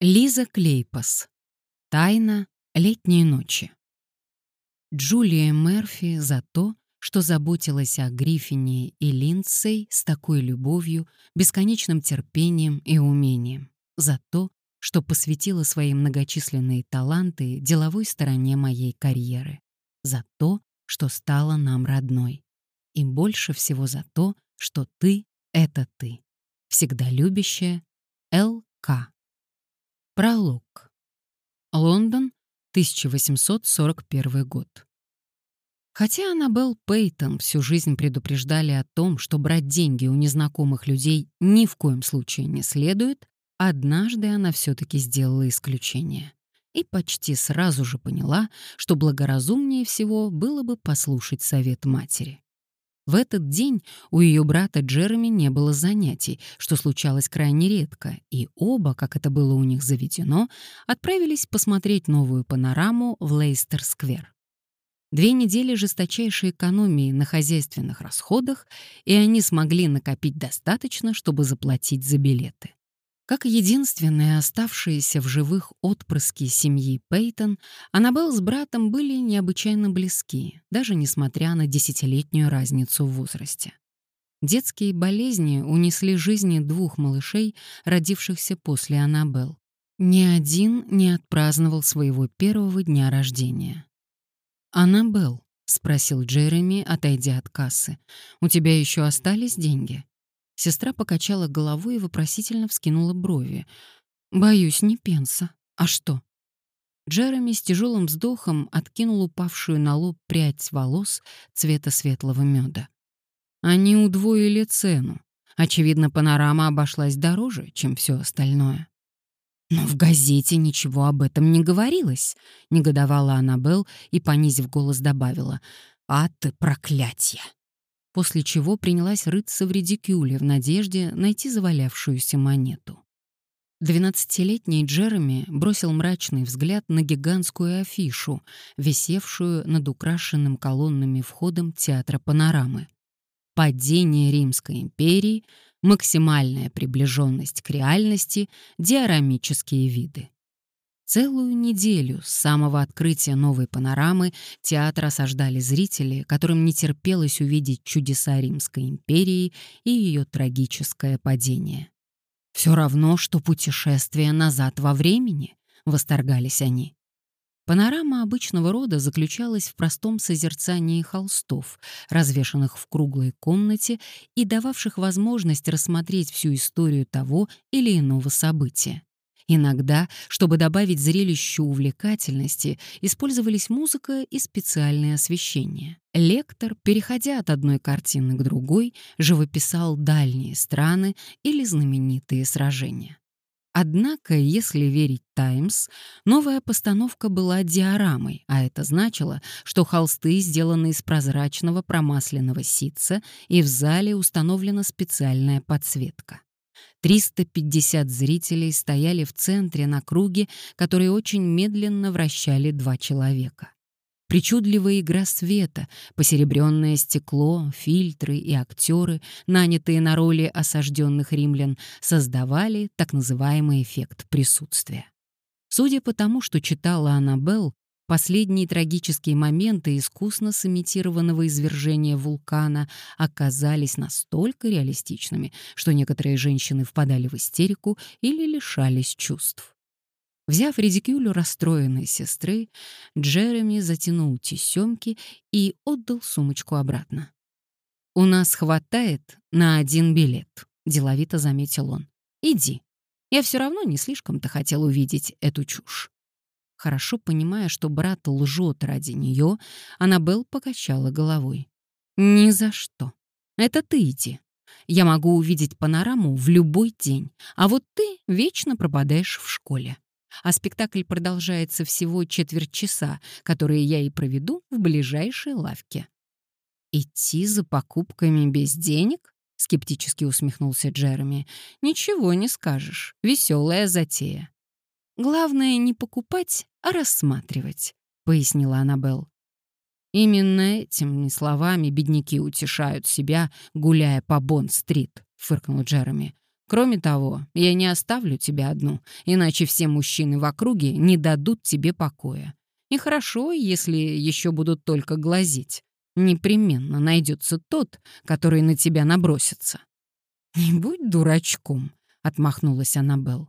Лиза Клейпас. Тайна летней ночи. Джулия Мерфи за то, что заботилась о Гриффине и Линдсей с такой любовью, бесконечным терпением и умением. За то, что посвятила свои многочисленные таланты деловой стороне моей карьеры. За то, что стала нам родной. И больше всего за то, что ты — это ты. Всегда любящая Л.К. Пролог. Лондон, 1841 год. Хотя Аннабелл Пейтон всю жизнь предупреждали о том, что брать деньги у незнакомых людей ни в коем случае не следует, однажды она все-таки сделала исключение. И почти сразу же поняла, что благоразумнее всего было бы послушать совет матери. В этот день у ее брата Джереми не было занятий, что случалось крайне редко, и оба, как это было у них заведено, отправились посмотреть новую панораму в Лейстер-сквер. Две недели жесточайшей экономии на хозяйственных расходах, и они смогли накопить достаточно, чтобы заплатить за билеты. Как единственные оставшиеся в живых отпрыски семьи Пейтон, Аннабелл с братом были необычайно близки, даже несмотря на десятилетнюю разницу в возрасте. Детские болезни унесли жизни двух малышей, родившихся после Аннабелл. Ни один не отпраздновал своего первого дня рождения. «Аннабелл», — спросил Джереми, отойдя от кассы, — «у тебя еще остались деньги?» Сестра покачала головой и вопросительно вскинула брови. «Боюсь, не пенса. А что?» Джереми с тяжелым вздохом откинул упавшую на лоб прядь волос цвета светлого меда. Они удвоили цену. Очевидно, панорама обошлась дороже, чем все остальное. «Но в газете ничего об этом не говорилось», — негодовала Аннабелл и, понизив голос, добавила. «А ты проклятье!» После чего принялась рыться в редикюле в надежде найти завалявшуюся монету. Двенадцатилетний Джереми бросил мрачный взгляд на гигантскую афишу, висевшую над украшенным колоннами входом театра панорамы. Падение Римской империи, максимальная приближенность к реальности, диорамические виды. Целую неделю с самого открытия новой панорамы театр осаждали зрители, которым не терпелось увидеть чудеса Римской империи и ее трагическое падение. «Все равно, что путешествие назад во времени», — восторгались они. Панорама обычного рода заключалась в простом созерцании холстов, развешанных в круглой комнате и дававших возможность рассмотреть всю историю того или иного события. Иногда, чтобы добавить зрелищу увлекательности, использовались музыка и специальное освещение. Лектор, переходя от одной картины к другой, живописал дальние страны или знаменитые сражения. Однако, если верить «Таймс», новая постановка была диорамой, а это значило, что холсты сделаны из прозрачного промасленного ситца, и в зале установлена специальная подсветка. 350 зрителей стояли в центре на круге, который очень медленно вращали два человека. Причудливая игра света, посеребренное стекло, фильтры и актеры, нанятые на роли осажденных римлян, создавали так называемый эффект присутствия. Судя по тому, что читала Аннабелл, Последние трагические моменты искусно сымитированного извержения вулкана оказались настолько реалистичными, что некоторые женщины впадали в истерику или лишались чувств. Взяв редикюлю расстроенной сестры, Джереми затянул тесемки и отдал сумочку обратно. «У нас хватает на один билет», — деловито заметил он. «Иди. Я все равно не слишком-то хотел увидеть эту чушь». Хорошо понимая, что брат лжет ради нее, Аннабелл покачала головой. «Ни за что. Это ты иди. Я могу увидеть панораму в любой день, а вот ты вечно пропадаешь в школе. А спектакль продолжается всего четверть часа, которые я и проведу в ближайшей лавке». «Идти за покупками без денег?» — скептически усмехнулся Джереми. «Ничего не скажешь. Веселая затея». «Главное не покупать, а рассматривать», — пояснила Аннабелл. «Именно этими словами бедняки утешают себя, гуляя по Бонд-стрит», — фыркнул Джереми. Кроме того, я не оставлю тебя одну, иначе все мужчины в округе не дадут тебе покоя. И хорошо, если еще будут только глазеть. Непременно найдется тот, который на тебя набросится. «Не будь дурачком», — отмахнулась Аннабелл.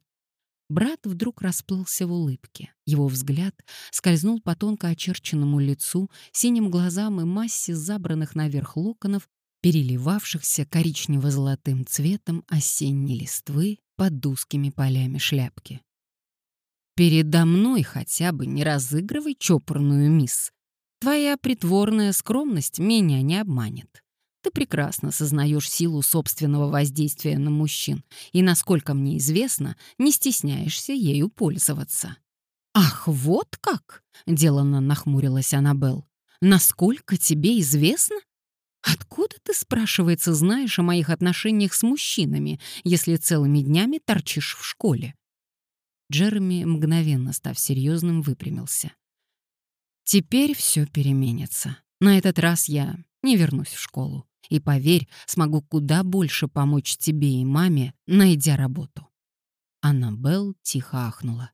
Брат вдруг расплылся в улыбке. Его взгляд скользнул по тонко очерченному лицу, синим глазам и массе забранных наверх локонов, переливавшихся коричнево-золотым цветом осенней листвы под узкими полями шляпки. «Передо мной хотя бы не разыгрывай чопорную мисс. Твоя притворная скромность меня не обманет. Ты прекрасно сознаешь силу собственного воздействия на мужчин и, насколько мне известно, не стесняешься ею пользоваться». «Ах, вот как!» — деланно нахмурилась Аннабелл. «Насколько тебе известно? Откуда ты, спрашивается, знаешь о моих отношениях с мужчинами, если целыми днями торчишь в школе?» Джереми, мгновенно став серьезным, выпрямился. «Теперь все переменится. На этот раз я не вернусь в школу. И, поверь, смогу куда больше помочь тебе и маме, найдя работу». Аннабелл тихо ахнула.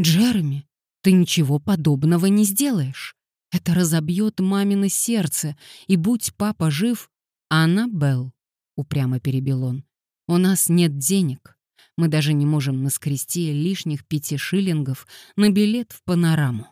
«Джереми, ты ничего подобного не сделаешь. Это разобьет мамино сердце, и будь папа жив, Аннабелл, упрямо перебил он, у нас нет денег. Мы даже не можем наскрести лишних пяти шиллингов на билет в панораму.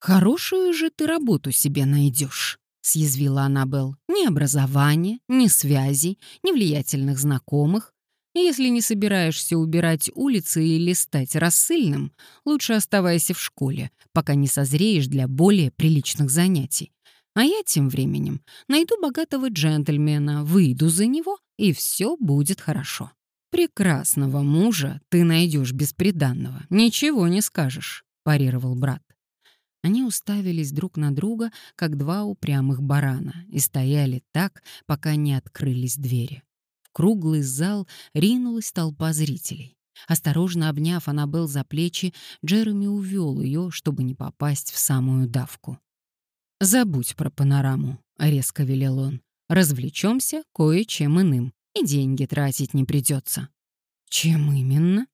Хорошую же ты работу себе найдешь, съязвила Аннабелл. Ни образования, ни связей, ни влиятельных знакомых. Если не собираешься убирать улицы или стать рассыльным, лучше оставайся в школе, пока не созреешь для более приличных занятий. А я тем временем найду богатого джентльмена, выйду за него, и все будет хорошо. Прекрасного мужа ты найдешь бесприданного, ничего не скажешь, парировал брат. Они уставились друг на друга, как два упрямых барана, и стояли так, пока не открылись двери круглый зал ринулась толпа зрителей. Осторожно обняв Аннабелл за плечи, Джереми увел ее, чтобы не попасть в самую давку. «Забудь про панораму», — резко велел он. «Развлечемся кое-чем иным, и деньги тратить не придется». «Чем именно?»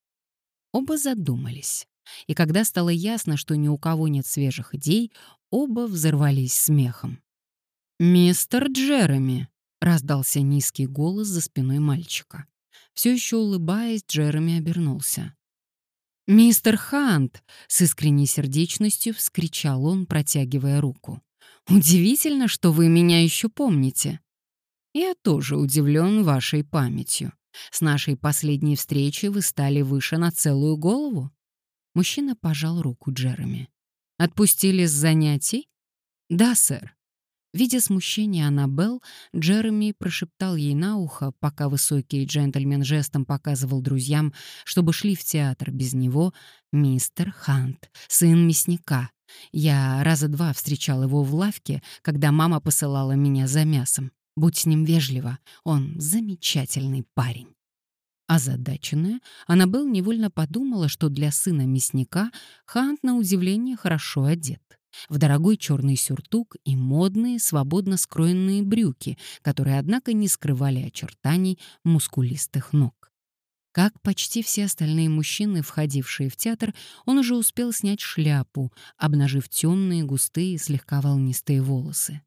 Оба задумались. И когда стало ясно, что ни у кого нет свежих идей, оба взорвались смехом. «Мистер Джереми», — раздался низкий голос за спиной мальчика. Все еще улыбаясь, Джереми обернулся. «Мистер Хант!» — с искренней сердечностью вскричал он, протягивая руку. «Удивительно, что вы меня еще помните. Я тоже удивлен вашей памятью. С нашей последней встречи вы стали выше на целую голову». Мужчина пожал руку Джереми. «Отпустили с занятий?» «Да, сэр. Видя смущение Аннабелл, Джереми прошептал ей на ухо, пока высокий джентльмен жестом показывал друзьям, чтобы шли в театр без него, «Мистер Хант, сын мясника. Я раза два встречал его в лавке, когда мама посылала меня за мясом. Будь с ним вежлива, он замечательный парень». Озадаченная, Аннабелл невольно подумала, что для сына мясника Хант, на удивление, хорошо одет в дорогой черный сюртук и модные, свободно скроенные брюки, которые, однако, не скрывали очертаний мускулистых ног. Как почти все остальные мужчины, входившие в театр, он уже успел снять шляпу, обнажив темные, густые, слегка волнистые волосы.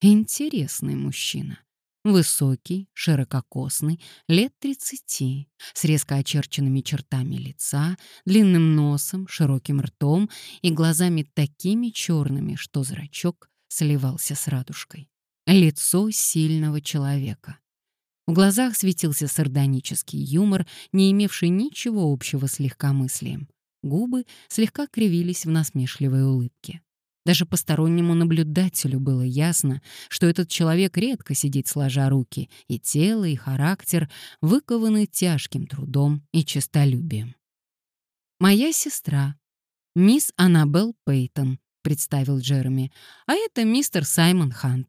Интересный мужчина. Высокий, ширококосный, лет тридцати, с резко очерченными чертами лица, длинным носом, широким ртом и глазами такими черными, что зрачок сливался с радужкой. Лицо сильного человека. В глазах светился сардонический юмор, не имевший ничего общего с легкомыслием. Губы слегка кривились в насмешливой улыбке. Даже постороннему наблюдателю было ясно, что этот человек редко сидит сложа руки, и тело, и характер выкованы тяжким трудом и честолюбием. «Моя сестра, мисс Аннабелл Пейтон», — представил Джереми, «а это мистер Саймон Хант».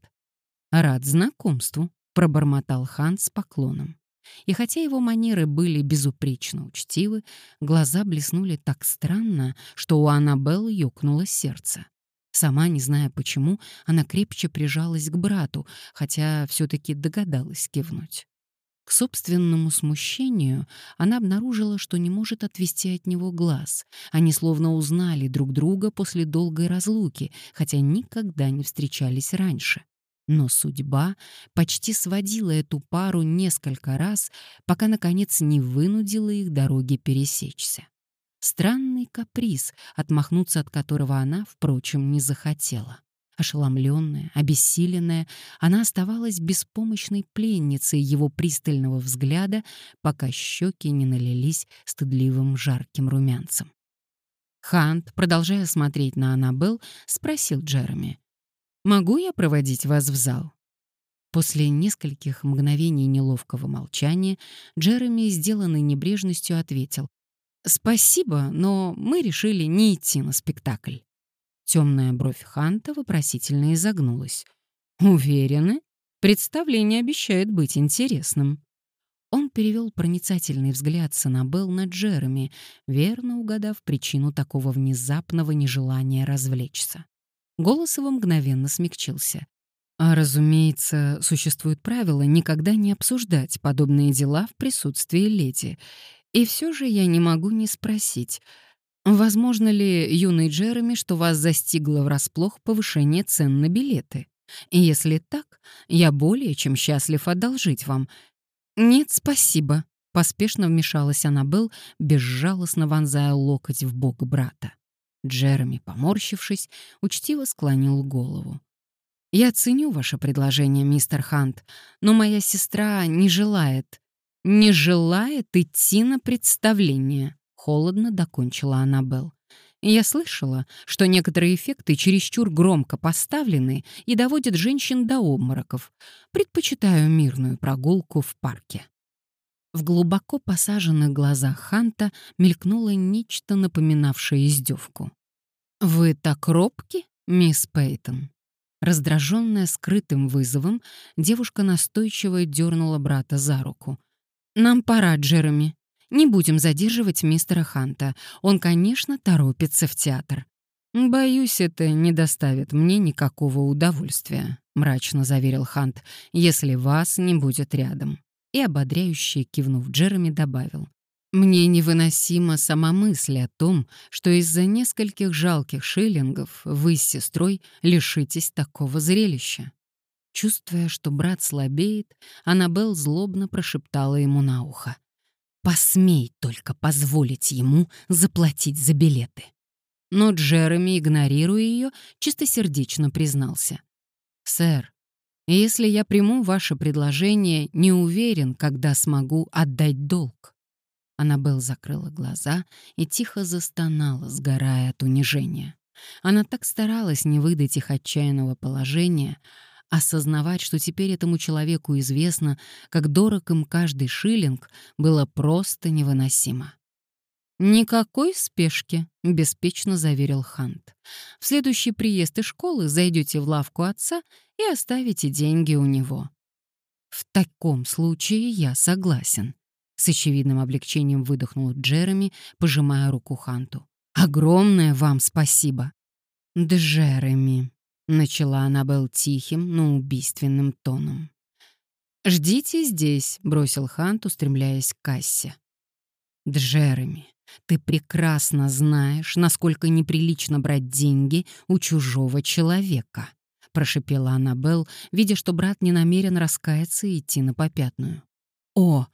«Рад знакомству», — пробормотал Хант с поклоном. И хотя его манеры были безупречно учтивы, глаза блеснули так странно, что у Аннабелл ёкнуло сердце. Сама, не зная почему, она крепче прижалась к брату, хотя все таки догадалась кивнуть. К собственному смущению она обнаружила, что не может отвести от него глаз. Они словно узнали друг друга после долгой разлуки, хотя никогда не встречались раньше. Но судьба почти сводила эту пару несколько раз, пока, наконец, не вынудила их дороги пересечься. Странный каприз, отмахнуться от которого она, впрочем, не захотела. Ошеломленная, обессиленная, она оставалась беспомощной пленницей его пристального взгляда, пока щеки не налились стыдливым жарким румянцем. Хант, продолжая смотреть на Аннабелл, спросил Джереми, «Могу я проводить вас в зал?» После нескольких мгновений неловкого молчания Джереми, сделанный небрежностью, ответил, «Спасибо, но мы решили не идти на спектакль». Темная бровь Ханта вопросительно изогнулась. «Уверены? Представление обещает быть интересным». Он перевел проницательный взгляд с Аннабелл на Джереми, верно угадав причину такого внезапного нежелания развлечься. Голос его мгновенно смягчился. А, разумеется, существует правило никогда не обсуждать подобные дела в присутствии леди. И все же я не могу не спросить, Возможно ли, юный Джереми, что вас застигло врасплох повышение цен на билеты? И если так, я более чем счастлив одолжить вам. Нет, спасибо, поспешно вмешалась Аннабелл, безжалостно вонзая локоть в бок брата. Джереми, поморщившись, учтиво склонил голову. «Я ценю ваше предложение, мистер Хант, но моя сестра не желает, не желает идти на представление», Холодно докончила Аннабелл. Я слышала, что некоторые эффекты чересчур громко поставлены и доводят женщин до обмороков. Предпочитаю мирную прогулку в парке. В глубоко посаженных глазах Ханта мелькнуло нечто напоминавшее издевку. «Вы так робки, мисс Пейтон?» Раздраженная скрытым вызовом, девушка настойчиво дернула брата за руку. «Нам пора, Джереми. Не будем задерживать мистера Ханта. Он, конечно, торопится в театр. «Боюсь, это не доставит мне никакого удовольствия», — мрачно заверил Хант, «если вас не будет рядом». И ободряюще кивнув Джереми, добавил. «Мне невыносима сама мысль о том, что из-за нескольких жалких шиллингов вы с сестрой лишитесь такого зрелища». Чувствуя, что брат слабеет, Аннабелл злобно прошептала ему на ухо. Посмей только позволить ему заплатить за билеты. Но Джереми, игнорируя ее, чистосердечно признался. «Сэр, если я приму ваше предложение, не уверен, когда смогу отдать долг». Аннабелл закрыла глаза и тихо застонала, сгорая от унижения. Она так старалась не выдать их отчаянного положения, Осознавать, что теперь этому человеку известно, как дорог им каждый шиллинг, было просто невыносимо. «Никакой спешки», — беспечно заверил Хант. «В следующий приезд из школы зайдете в лавку отца и оставите деньги у него». «В таком случае я согласен», — с очевидным облегчением выдохнул Джереми, пожимая руку Ханту. «Огромное вам спасибо». «Джереми», Начала она был тихим, но убийственным тоном. «Ждите здесь», — бросил Хант, устремляясь к кассе. «Джереми, ты прекрасно знаешь, насколько неприлично брать деньги у чужого человека», — прошипела Аннабелл, видя, что брат не намерен раскаяться и идти на попятную. «О,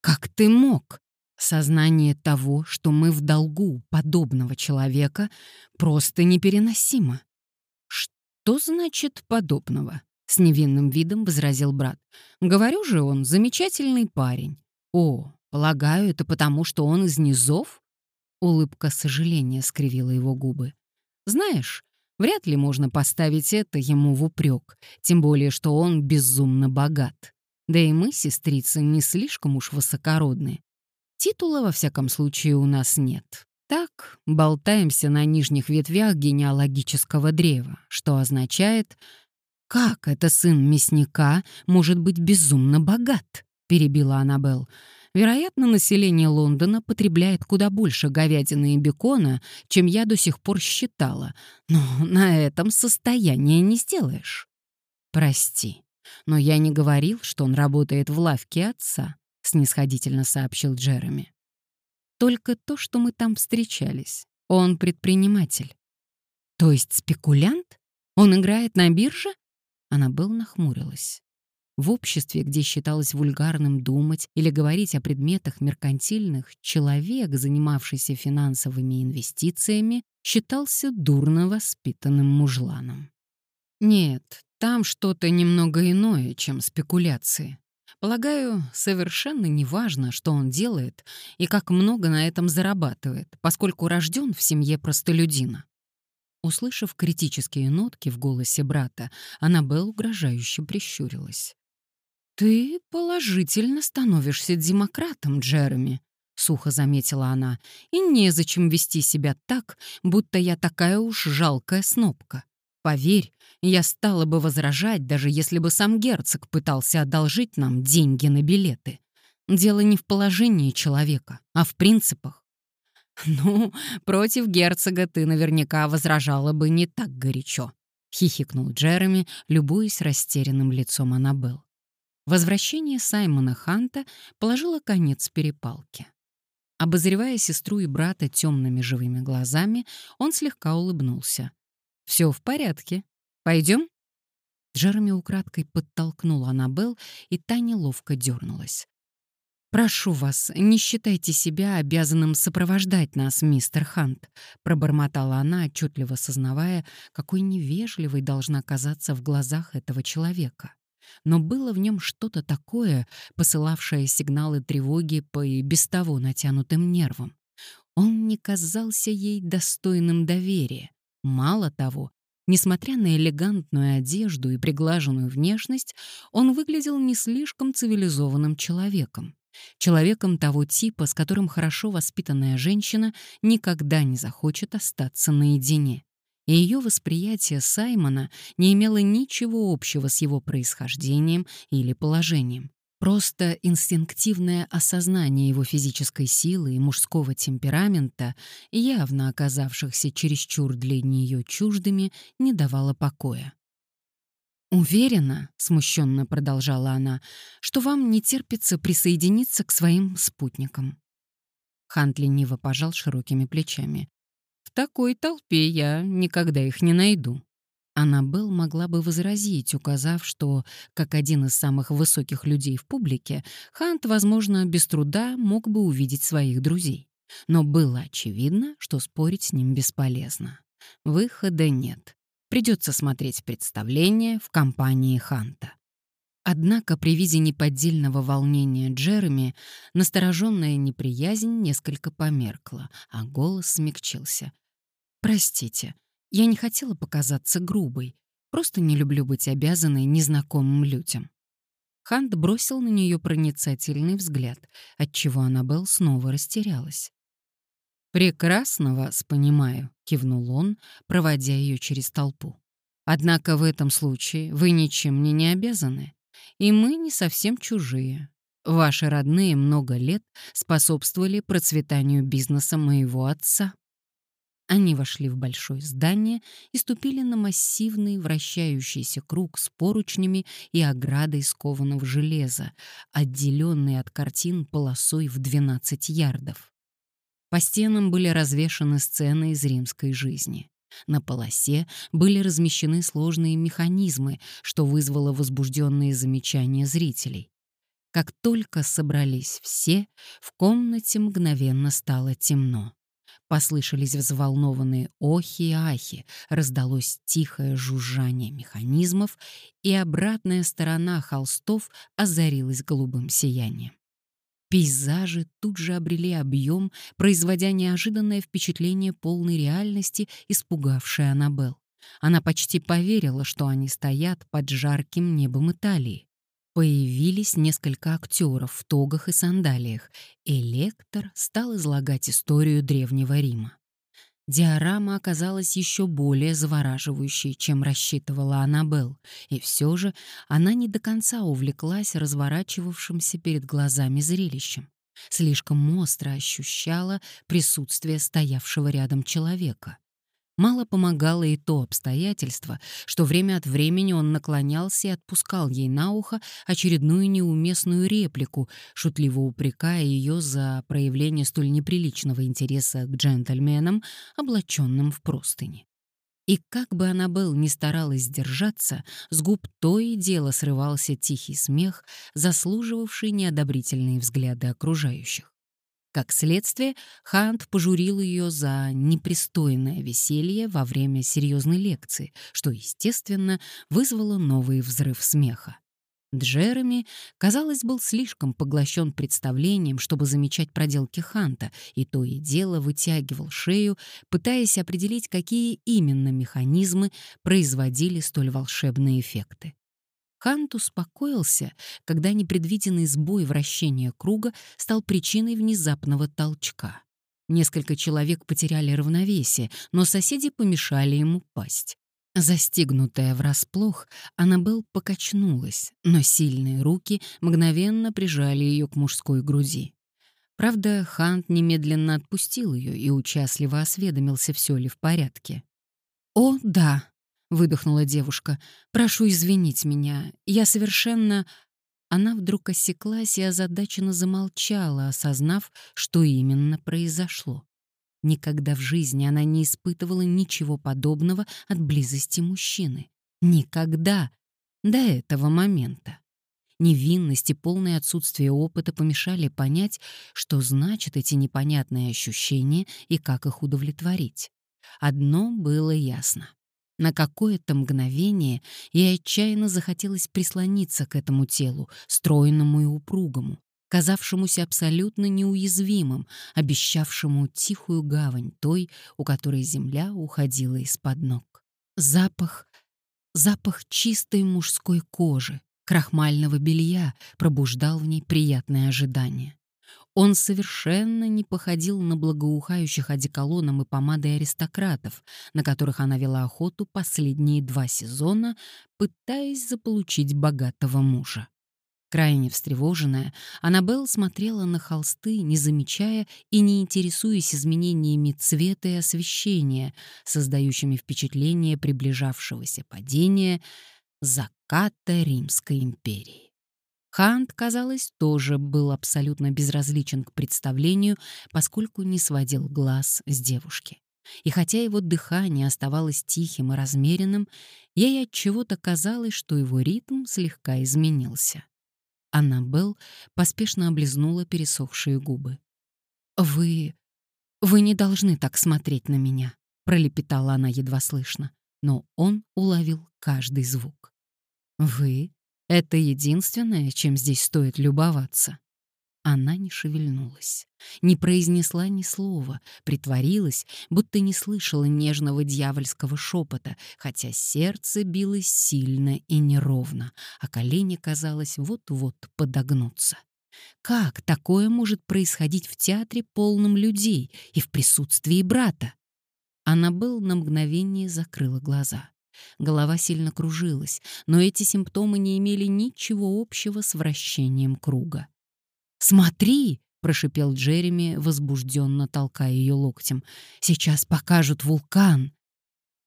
как ты мог!» Сознание того, что мы в долгу подобного человека, просто непереносимо. «Что значит подобного?» — с невинным видом возразил брат. «Говорю же, он замечательный парень. О, полагаю, это потому, что он из низов?» Улыбка сожаления скривила его губы. «Знаешь, вряд ли можно поставить это ему в упрек, тем более, что он безумно богат. Да и мы, сестрицы, не слишком уж высокородные. Титула, во всяком случае, у нас нет. Так, болтаемся на нижних ветвях генеалогического древа, что означает «Как это сын мясника может быть безумно богат?» — перебила Аннабелл. «Вероятно, население Лондона потребляет куда больше говядины и бекона, чем я до сих пор считала, но на этом состояние не сделаешь». «Прости, но я не говорил, что он работает в лавке отца», снисходительно сообщил Джереми. Только то, что мы там встречались. Он предприниматель. То есть спекулянт? Он играет на бирже? Аннабелл нахмурилась. В обществе, где считалось вульгарным думать или говорить о предметах меркантильных, человек, занимавшийся финансовыми инвестициями, считался дурно воспитанным мужланом. Нет, там что-то немного иное, чем спекуляции. Полагаю, совершенно неважно, что он делает и как много на этом зарабатывает, поскольку рожден в семье простолюдина. Услышав критические нотки в голосе брата, Аннабелл угрожающе прищурилась. «Ты положительно становишься демократом, Джереми», — сухо заметила она, «и незачем вести себя так, будто я такая уж жалкая снопка. Поверь, я стала бы возражать, даже если бы сам герцог пытался одолжить нам деньги на билеты. Дело не в положении человека, а в принципах. «Ну, против герцога ты наверняка возражала бы не так горячо», — хихикнул Джереми, любуясь растерянным лицом Аннабелл. Возвращение Саймона Ханта положило конец перепалке. Обозревая сестру и брата темными живыми глазами, он слегка улыбнулся. «Все в порядке. Пойдем?» Джереми украдкой подтолкнул Аннабелл, и та неловко дернулась. «Прошу вас, не считайте себя обязанным сопровождать нас, мистер Хант», пробормотала она, отчетливо сознавая, какой невежливой должна казаться в глазах этого человека но было в нем что-то такое, посылавшее сигналы тревоги по и без того натянутым нервам. Он не казался ей достойным доверия. Мало того, несмотря на элегантную одежду и приглаженную внешность, он выглядел не слишком цивилизованным человеком. Человеком того типа, с которым хорошо воспитанная женщина никогда не захочет остаться наедине и ее восприятие Саймона не имело ничего общего с его происхождением или положением. Просто инстинктивное осознание его физической силы и мужского темперамента, явно оказавшихся чересчур для нее чуждыми, не давало покоя. «Уверена», — смущенно продолжала она, — «что вам не терпится присоединиться к своим спутникам». Хант лениво пожал широкими плечами такой толпе я никогда их не найду». Аннабелл могла бы возразить, указав, что, как один из самых высоких людей в публике, Хант, возможно, без труда мог бы увидеть своих друзей. Но было очевидно, что спорить с ним бесполезно. Выхода нет. Придется смотреть представление в компании Ханта. Однако при виде неподдельного волнения Джереми настороженная неприязнь несколько померкла, а голос смягчился. «Простите, я не хотела показаться грубой, просто не люблю быть обязанной незнакомым людям». Хант бросил на нее проницательный взгляд, отчего Аннабелл снова растерялась. «Прекрасно вас понимаю», — кивнул он, проводя ее через толпу. «Однако в этом случае вы ничем мне не обязаны, и мы не совсем чужие. Ваши родные много лет способствовали процветанию бизнеса моего отца». Они вошли в большое здание и ступили на массивный вращающийся круг с поручнями и оградой из кованого железа, отделенный от картин полосой в 12 ярдов. По стенам были развешаны сцены из римской жизни. На полосе были размещены сложные механизмы, что вызвало возбужденные замечания зрителей. Как только собрались все, в комнате мгновенно стало темно. Послышались взволнованные охи и ахи, раздалось тихое жужжание механизмов, и обратная сторона холстов озарилась голубым сиянием. Пейзажи тут же обрели объем, производя неожиданное впечатление полной реальности, испугавшее Аннабелл. Она почти поверила, что они стоят под жарким небом Италии. Появились несколько актеров в тогах и сандалиях, и лектор стал излагать историю Древнего Рима. Диорама оказалась еще более завораживающей, чем рассчитывала Аннабелл, и все же она не до конца увлеклась разворачивавшимся перед глазами зрелищем. Слишком остро ощущала присутствие стоявшего рядом человека. Мало помогало и то обстоятельство, что время от времени он наклонялся и отпускал ей на ухо очередную неуместную реплику, шутливо упрекая ее за проявление столь неприличного интереса к джентльменам, облаченным в простыни. И как бы она был ни старалась сдержаться, с губ то и дело срывался тихий смех, заслуживавший неодобрительные взгляды окружающих. Как следствие, Хант пожурил ее за непристойное веселье во время серьезной лекции, что, естественно, вызвало новый взрыв смеха. Джереми, казалось, был слишком поглощен представлением, чтобы замечать проделки Ханта, и то и дело вытягивал шею, пытаясь определить, какие именно механизмы производили столь волшебные эффекты. Хант успокоился, когда непредвиденный сбой вращения круга стал причиной внезапного толчка. Несколько человек потеряли равновесие, но соседи помешали ему пасть. Застигнутая врасплох, Аннабелл покачнулась, но сильные руки мгновенно прижали ее к мужской груди. Правда, Хант немедленно отпустил ее и участливо осведомился, все ли в порядке. «О, да», выдохнула девушка. Прошу извинить меня. Я совершенно Она вдруг осеклась и озадаченно замолчала, осознав, что именно произошло. Никогда в жизни она не испытывала ничего подобного от близости мужчины. Никогда. До этого момента. Невинность и полное отсутствие опыта помешали понять, что значат эти непонятные ощущения и как их удовлетворить. Одно было ясно. На какое-то мгновение ей отчаянно захотелось прислониться к этому телу, стройному и упругому, казавшемуся абсолютно неуязвимым, обещавшему тихую гавань той, у которой земля уходила из-под ног. Запах, запах чистой мужской кожи, крахмального белья пробуждал в ней приятное ожидание. Он совершенно не походил на благоухающих одеколоном и помадой аристократов, на которых она вела охоту последние два сезона, пытаясь заполучить богатого мужа. Крайне встревоженная, Аннабелл смотрела на холсты, не замечая и не интересуясь изменениями цвета и освещения, создающими впечатление приближавшегося падения заката Римской империи. Хант, казалось, тоже был абсолютно безразличен к представлению, поскольку не сводил глаз с девушки. И хотя его дыхание оставалось тихим и размеренным, ей от чего-то казалось, что его ритм слегка изменился. Аннабелл поспешно облизнула пересохшие губы. «Вы... вы не должны так смотреть на меня», — пролепетала она едва слышно, но он уловил каждый звук. «Вы это единственное, чем здесь стоит любоваться. Она не шевельнулась, не произнесла ни слова, притворилась, будто не слышала нежного дьявольского шепота, хотя сердце билось сильно и неровно, а колени, казалось, вот-вот подогнутся. Как такое может происходить в театре полном людей и в присутствии брата? Она был на мгновение закрыла глаза. Голова сильно кружилась, но эти симптомы не имели ничего общего с вращением круга. «Смотри!» — прошипел Джереми, возбужденно толкая ее локтем. «Сейчас покажут вулкан!»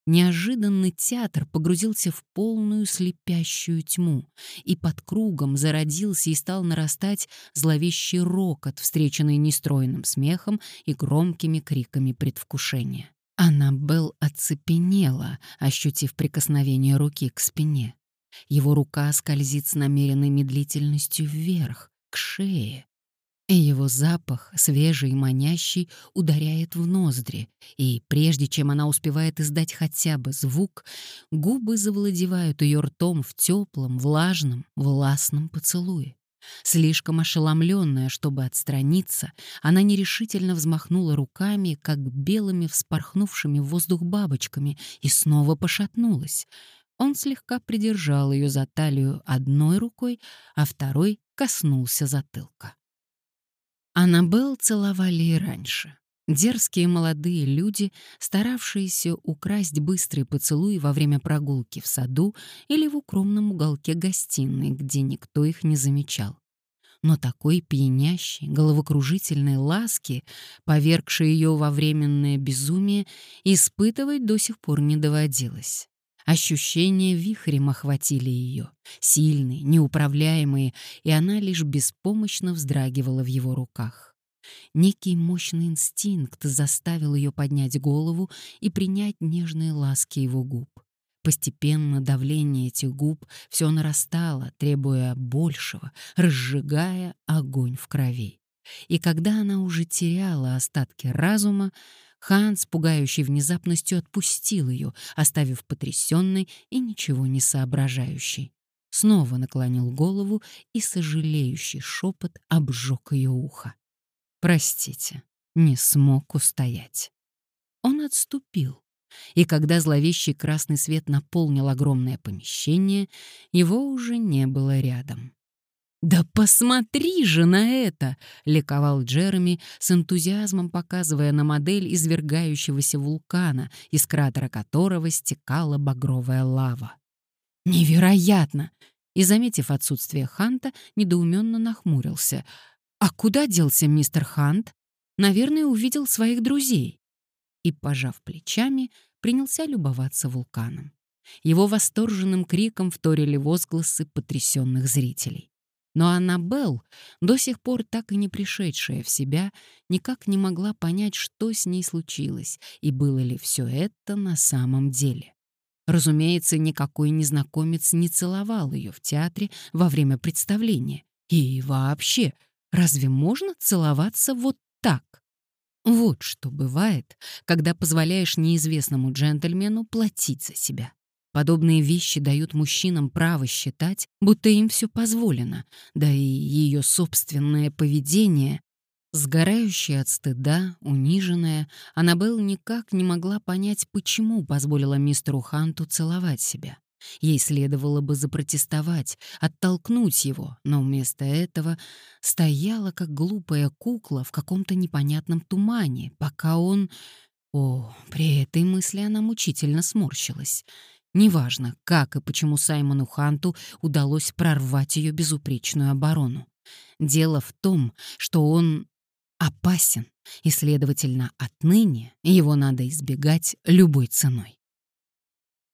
Неожиданный театр погрузился в полную слепящую тьму, и под кругом зародился и стал нарастать зловещий рокот, встреченный нестройным смехом и громкими криками предвкушения. Аннабелл оцепенела, ощутив прикосновение руки к спине. Его рука скользит с намеренной медлительностью вверх, к шее. И его запах, свежий и манящий, ударяет в ноздри, и прежде чем она успевает издать хотя бы звук, губы завладевают ее ртом в теплом, влажном, властном поцелуе. Слишком ошеломленная, чтобы отстраниться, она нерешительно взмахнула руками, как белыми вспорхнувшими в воздух бабочками, и снова пошатнулась. Он слегка придержал ее за талию одной рукой, а второй коснулся затылка. Аннабелл целовали и раньше. Дерзкие молодые люди, старавшиеся украсть быстрый поцелуй во время прогулки в саду или в укромном уголке гостиной, где никто их не замечал. но такой пьянящей, головокружительной ласки, повергшей ее во временное безумие, испытывать до сих пор не доводилось. Ощущения вихрем охватили ее, сильные, неуправляемые, и она лишь беспомощно вздрагивала в его руках. Некий мощный инстинкт заставил ее поднять голову и принять нежные ласки его губ. Постепенно давление этих губ все нарастало, требуя большего, разжигая огонь в крови. И когда она уже теряла остатки разума, Хан с внезапностью отпустил ее, оставив потрясенной и ничего не соображающей. Снова наклонил голову, и сожалеющий шепот обжег ее ухо. «Простите, не смог устоять». Он отступил, и когда зловещий красный свет наполнил огромное помещение, его уже не было рядом. «Да посмотри же на это!» — ликовал Джереми, с энтузиазмом показывая на модель извергающегося вулкана, из кратера которого стекала багровая лава. «Невероятно!» И, заметив отсутствие Ханта, недоуменно нахмурился. «А куда делся мистер Хант? Наверное, увидел своих друзей» и, пожав плечами, принялся любоваться вулканом. Его восторженным криком вторили возгласы потрясенных зрителей. Но Аннабелл, до сих пор так и не пришедшая в себя, никак не могла понять, что с ней случилось и было ли все это на самом деле. Разумеется, никакой незнакомец не целовал ее в театре во время представления. И вообще, разве можно целоваться вот так? Вот что бывает, когда позволяешь неизвестному джентльмену платить за себя. Подобные вещи дают мужчинам право считать, будто им все позволено, да и ее собственное поведение Сгорающая от стыда, униженная, Аннабелл никак не могла понять, почему позволила мистеру Ханту целовать себя. Ей следовало бы запротестовать, оттолкнуть его, но вместо этого стояла как глупая кукла в каком-то непонятном тумане, пока он... О, при этой мысли она мучительно сморщилась. Неважно, как и почему Саймону Ханту удалось прорвать ее безупречную оборону. Дело в том, что он опасен, и, следовательно, отныне его надо избегать любой ценой.